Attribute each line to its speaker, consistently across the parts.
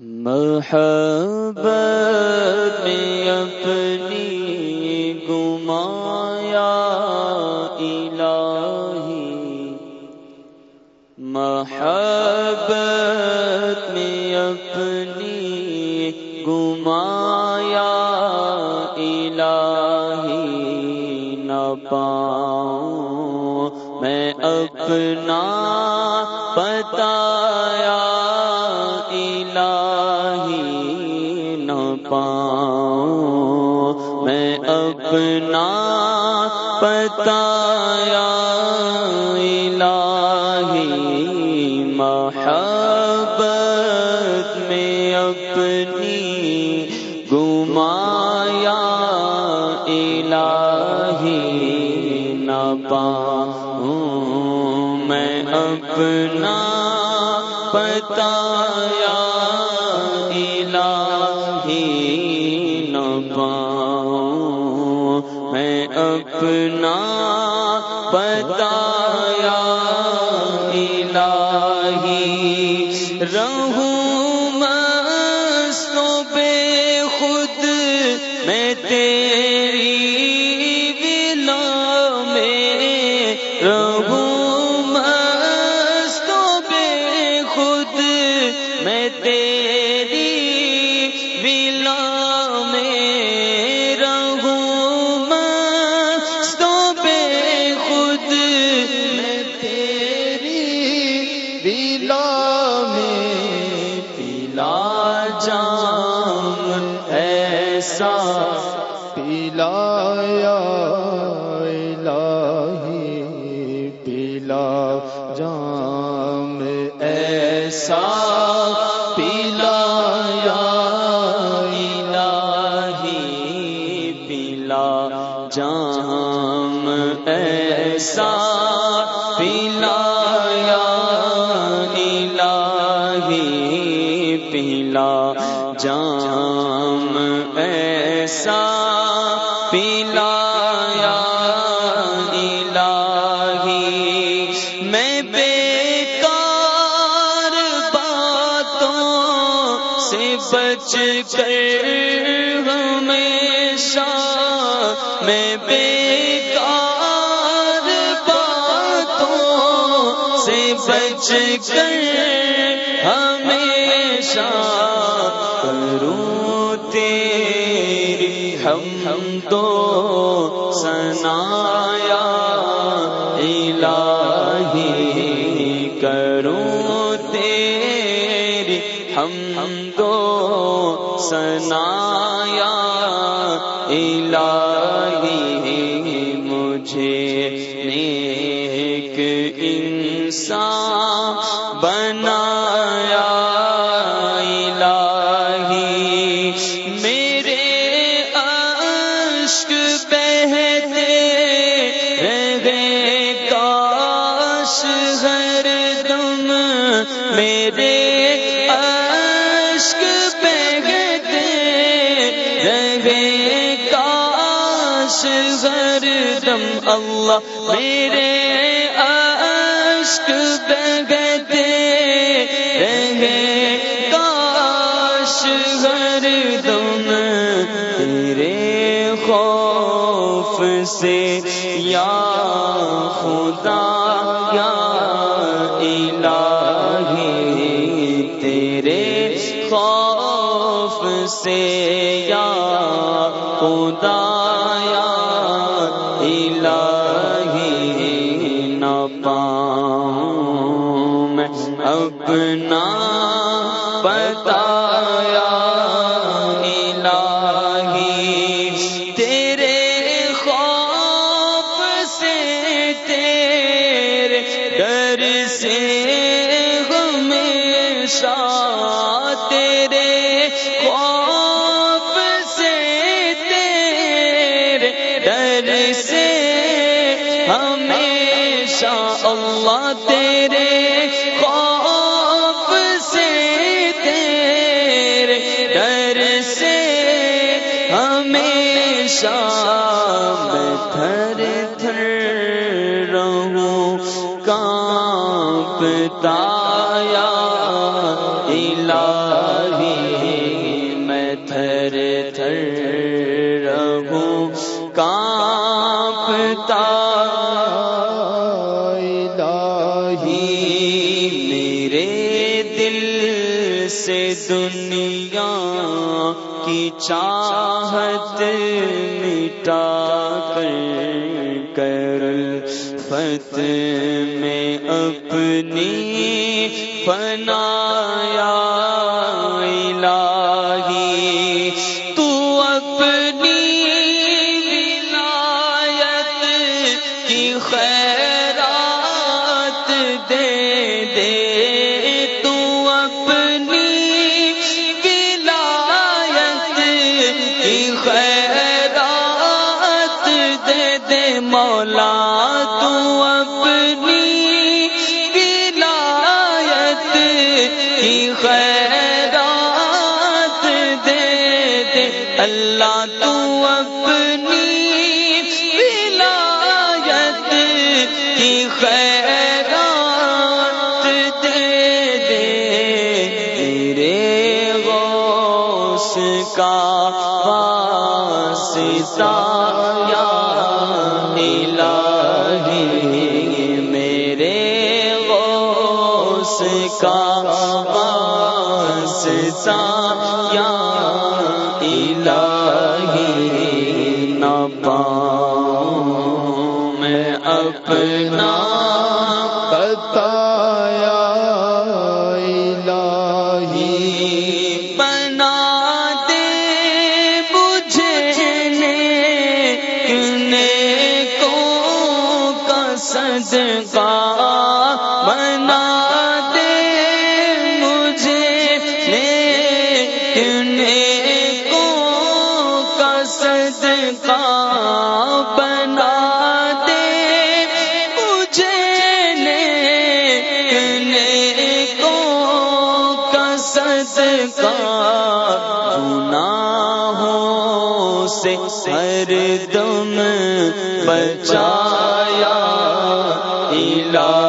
Speaker 1: محبت میں اپنی گمایا الہی محبت میں اپنی گمایا الہی نہ پاؤں، میں اپنا بتایا پتایا الہی محبت میں اپنی گمایا الہی نہ پاؤں میں اپنا پتایا میں میں تیری
Speaker 2: جام ایسا
Speaker 1: پلایا الہی پلا جام ایسا پلایا الہی پلا جام ایسا بچ کر ہمیشہ میں بیکار باتوں سے بچ کر ہمیشہ کروں تیری ہم ہم تو سنایا، الہی کروں سنایا الہی مجھے نیک انسان بنایا۔ دم اللہ میرے اشک بہتے رہے، کاش دم تیرے خوف سے، یا خدا، یا سے، یا خدایا اپنا بتایا الہی تیرے خوف سے تیرے ڈر سے ہمیشہ تیرے سے ہمیشہ اللہ ہمیشہ میں تھر تھر رہوں کانپتا یا الہی میں تھر رہوں کانپتا
Speaker 2: الہی
Speaker 1: میرے دل سے دنیا کی چاہت مٹا کر کر فت میں اپنی فنایا الہی کی خیرات دے دے۔ میرے غوث کا واسطہ یا الہی میرے غوث کا واسطہ یا الہی نہ پاؤں میں اپنا صدقہ بنا دے مجھے نے کو کا صدقہ گناہوں سے ہر دم بچایا الہی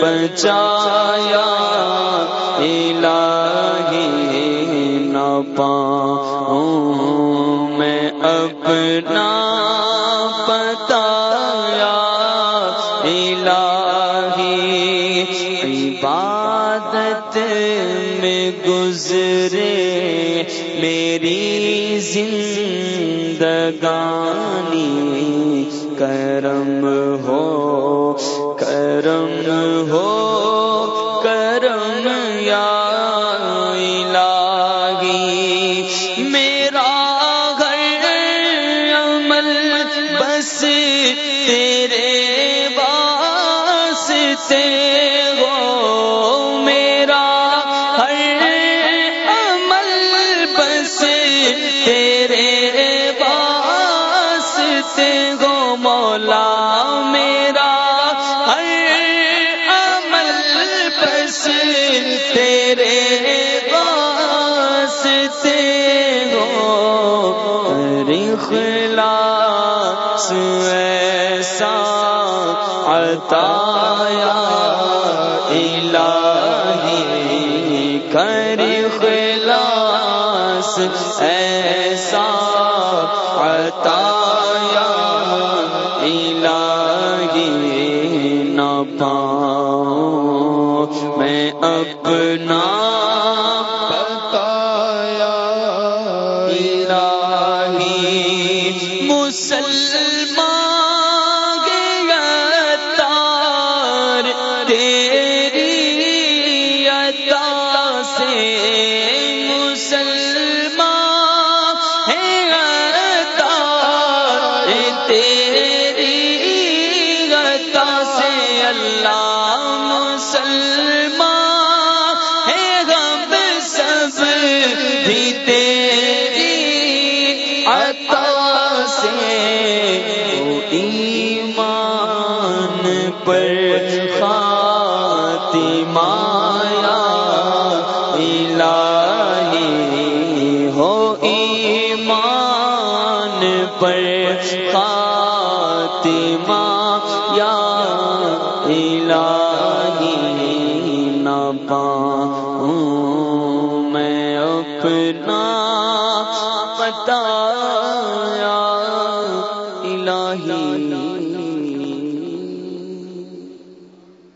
Speaker 1: بچایا الہی نہ پاؤں میں اپنا پتایا الہی عبادت میں گزرے میری زندگانی کرم ہو اخلاص ایسا عطایا الہی کر خلاص ایسا عطایا الہی نہ پاؤں میں اپنا خاتمہ یا الہی پاؤں میں اپنا پتا